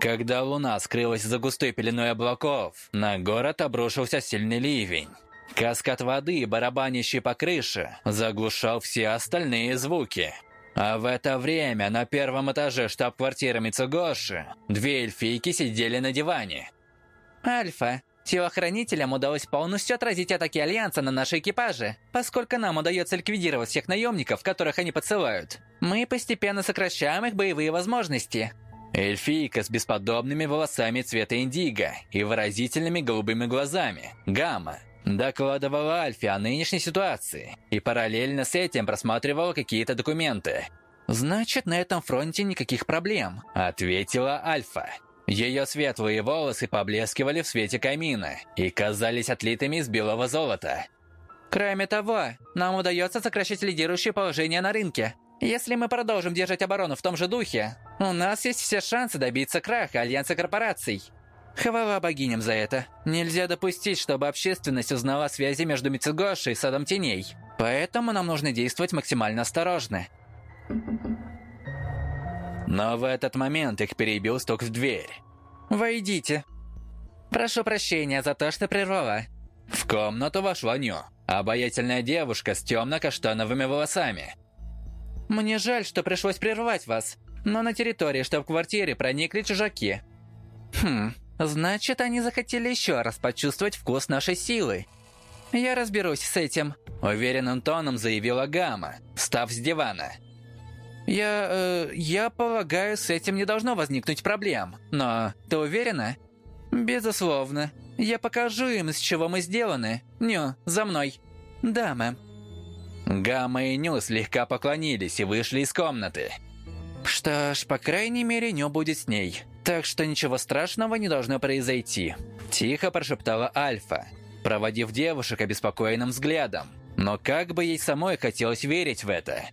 Когда луна скрылась за густой пеленой облаков, на город обрушился сильный ливень. Каскад воды, барабанящий по крыше, заглушал все остальные звуки. А в это время на первом этаже штаб-квартиры Мицугоши две эльфийки сидели на диване. «Альфа, телохранителям удалось полностью отразить атаки Альянса на наши экипажи, поскольку нам удается ликвидировать всех наемников, которых они подсылают. Мы постепенно сокращаем их боевые возможности». Эльфийка с бесподобными волосами цвета индиго и выразительными голубыми глазами, гамма, Докладывала Альфе о нынешней ситуации и параллельно с этим просматривала какие-то документы. «Значит, на этом фронте никаких проблем», — ответила Альфа. Ее светлые волосы поблескивали в свете камина и казались отлитыми из белого золота. «Кроме того, нам удается сокращать лидирующее положение на рынке. Если мы продолжим держать оборону в том же духе, у нас есть все шансы добиться краха Альянса корпораций». Хвала богиням за это. Нельзя допустить, чтобы общественность узнала связи между Мицугоши и Садом Теней. Поэтому нам нужно действовать максимально осторожно. Но в этот момент их перебил стук в дверь. «Войдите». «Прошу прощения за то, что прервала». В комнату вошла Ню, обаятельная девушка с темно-каштановыми волосами. «Мне жаль, что пришлось прервать вас, но на территории штаб-квартиры проникли чужаки». «Хм, Значит, они захотели еще раз почувствовать вкус нашей силы. Я разберусь с этим, уверенным тоном заявила Гамма, встав с дивана. Я, э, я полагаю, с этим не должно возникнуть проблем. Но ты уверена? Безусловно. Я покажу им, с чего мы сделаны. Ню, за мной. Да, мэм. Гамма и Ню слегка поклонились и вышли из комнаты. Что ж, по крайней мере, Ню будет с ней. Так что ничего страшного не должно произойти. Тихо прошептала Альфа, проводив девушек обеспокоенным взглядом. Но как бы ей самой хотелось верить в это.